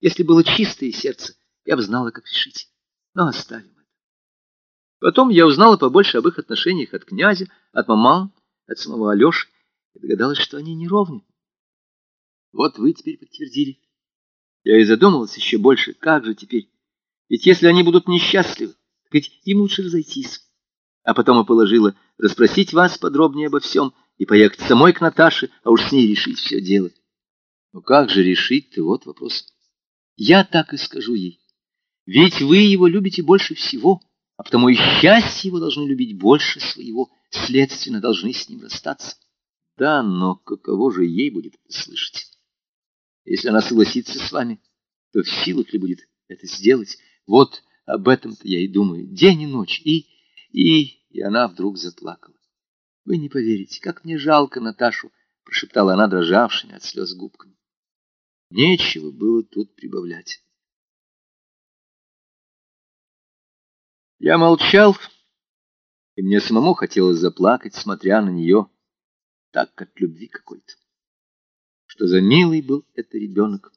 Если было чистое сердце, я бы знала, как решить. Но оставим это. Потом я узнала побольше об их отношениях от князя, от маман, от самого Алеши, и догадалась, что они неровны. Вот вы теперь подтвердили. Я и задумалась еще больше, как же теперь? Ведь если они будут несчастливы, ведь им лучше разойтись. А потом и положила расспросить вас подробнее обо всем и поехать самой к Наташе, а уж с ней решить все дело. Но как же решить-то, вот вопрос. Я так и скажу ей. Ведь вы его любите больше всего, а потому и счастье его должны любить больше своего, следственно, должны с ним расстаться. Да, но каково же ей будет это слышать? Если она согласится с вами, то в силах ли будет это сделать? Вот об этом-то я и думаю, день и ночь, и... и... И она вдруг заплакала. Вы не поверите, как мне жалко Наташу, прошептала она дрожавшими от слез губками. Нечего было тут прибавлять. Я молчал, и мне самому хотелось заплакать, смотря на нее, так, как любви какой-то что за милый был это ребенок.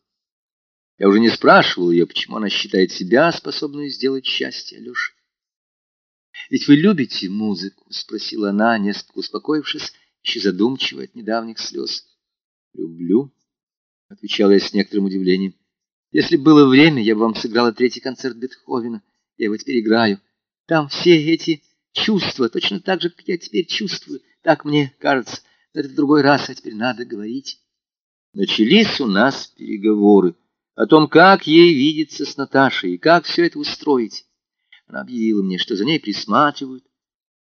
Я уже не спрашивал ее, почему она считает себя способной сделать счастье Алёше. «Ведь вы любите музыку?» — спросила она, несколько успокоившись, еще задумчиво от недавних слез. «Люблю», — отвечала я с некоторым удивлением. «Если было время, я бы вам сыграла третий концерт Бетховена. Я его теперь играю. Там все эти чувства, точно так же, как я теперь чувствую. Так мне кажется. Но это в другой раз, а теперь надо говорить». Начались у нас переговоры о том, как ей видеться с Наташей и как все это устроить. Она объявила мне, что за ней присматривают,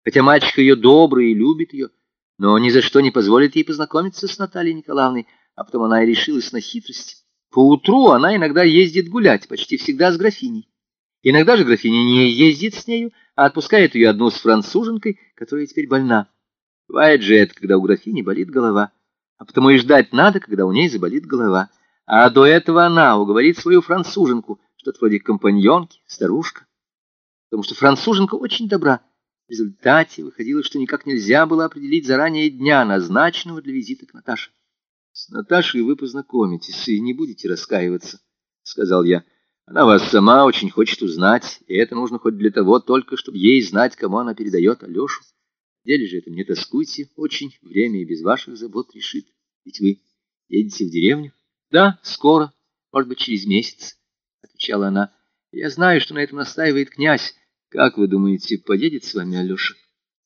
хотя мальчик ее добрый и любит ее, но ни за что не позволит ей познакомиться с Натальей Николаевной, а потом она и решилась на хитрость. Поутру она иногда ездит гулять, почти всегда с графиней. Иногда же графиня не ездит с нею, а отпускает ее одну с француженкой, которая теперь больна. Бывает же это, когда у графини болит голова а потому и ждать надо, когда у ней заболит голова. А до этого она уговорит свою француженку, что-то вроде компаньонки, старушка. Потому что француженка очень добра. В результате выходило, что никак нельзя было определить заранее дня, назначенного для визита к Наташе. — С Наташей вы познакомитесь и не будете раскаиваться, — сказал я. Она вас сама очень хочет узнать, и это нужно хоть для того только, чтобы ей знать, кому она передает Алешу деле же это не тоскуйте очень, время и без ваших забот решит. Ведь вы едете в деревню? Да, скоро, может быть, через месяц, отвечала она. Я знаю, что на этом настаивает князь. Как вы думаете, поедет с вами Алеша?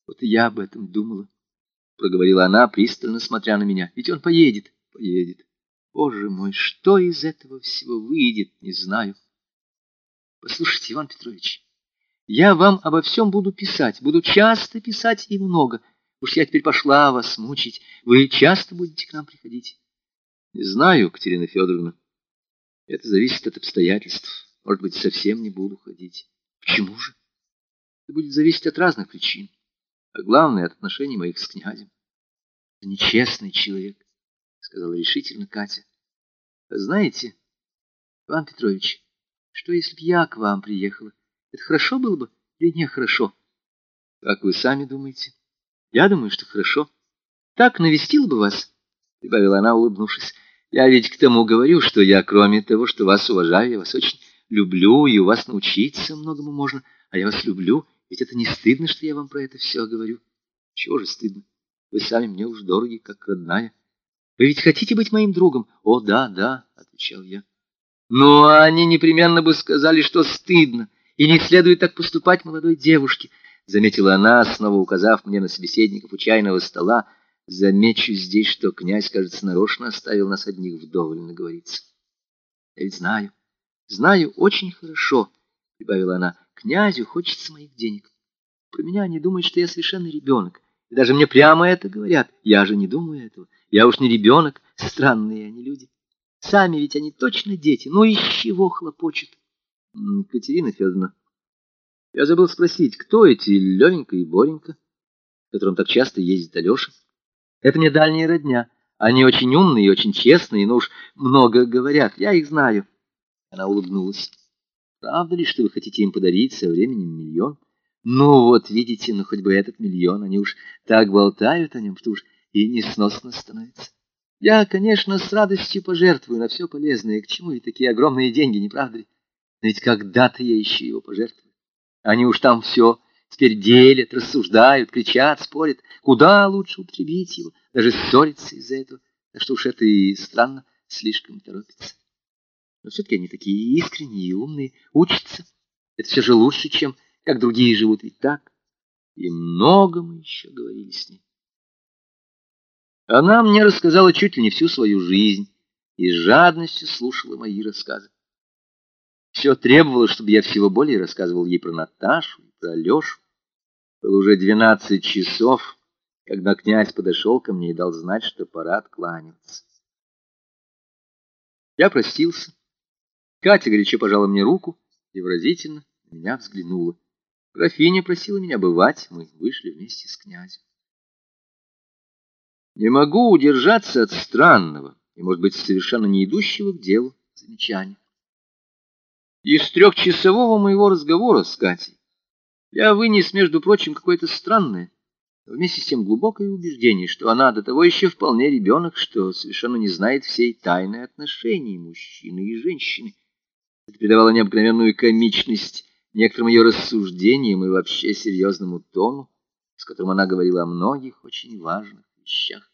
Вот и я об этом думала, проговорила она, пристально смотря на меня. Ведь он поедет, поедет. Боже мой, что из этого всего выйдет, не знаю. Послушайте, Иван Петрович, я вам обо всем буду писать, буду часто писать и много. Уж я теперь пошла вас мучить. Вы часто будете к нам приходить? Не знаю, Катерина Федоровна. Это зависит от обстоятельств. Может быть, совсем не буду ходить. Почему же? Это будет зависеть от разных причин. А главное, от отношений моих с князем. Это нечестный человек, сказала решительно Катя. Знаете, Иван Петрович, что если б я к вам приехала? Это хорошо было бы или нехорошо? Как вы сами думаете? Я думаю, что хорошо. Так навестил бы вас, — прибавила она, улыбнувшись. Я ведь к тому говорю, что я, кроме того, что вас уважаю, я вас очень люблю, и у вас научиться многому можно. А я вас люблю, ведь это не стыдно, что я вам про это все говорю. Чего же стыдно? Вы сами мне уж дороги, как родная. Вы ведь хотите быть моим другом? О, да, да, — отвечал я. Ну, они непременно бы сказали, что стыдно. И не следует так поступать молодой девушке, заметила она, снова указав мне на собеседников у чайного стола. Замечу здесь, что князь, кажется, нарочно оставил нас одних вдоволь наговориться. Я ведь знаю, знаю очень хорошо, прибавила она. Князю хочется моих денег. Про меня они думают, что я совершенный ребенок. И даже мне прямо это говорят. Я же не думаю этого. Я уж не ребенок. Странные они люди. Сами ведь они точно дети. Ну из чего хлопочут? Катерина Федоровна, я забыл спросить, кто эти Левенька и Боренька, которым так часто ездит Алеша? Это мне дальняя родня. Они очень умные и очень честные, но уж много говорят. Я их знаю. Она улыбнулась. Правда ли, что вы хотите им подарить со временем миллион? Ну вот, видите, ну хоть бы этот миллион. Они уж так болтают о нем, что уж и несносно становится. Я, конечно, с радостью пожертвую на все полезное. К чему и такие огромные деньги, не правда ли? Но ведь когда-то я еще его пожертвую. Они уж там все теперь делят, рассуждают, кричат, спорят. Куда лучше употребить его, даже ссориться из-за этого. Так что уж это и странно, слишком торопится. Но все-таки они такие искренние и умные, учатся. Это все же лучше, чем как другие живут, ведь так? И много мы еще говорили с ней. Она мне рассказала чуть ли не всю свою жизнь и с жадностью слушала мои рассказы. Все требовало, чтобы я всего более рассказывал ей про Наташу про Алешу. Было уже двенадцать часов, когда князь подошел ко мне и дал знать, что пора откланиваться. Я простился. Катя горячо пожала мне руку и выразительно меня взглянула. Графиня просила меня бывать, мы вышли вместе с князем. Не могу удержаться от странного и, может быть, совершенно не идущего к делу замечания. Из трехчасового моего разговора с Катей я вынес, между прочим, какое-то странное, вместе с тем глубокое убеждение, что она до того еще вполне ребенок, что совершенно не знает всей тайны отношений мужчины и женщины. Это придавало необыкновенную комичность некоторым ее рассуждениям и вообще серьезному тону, с которым она говорила о многих очень важных вещах.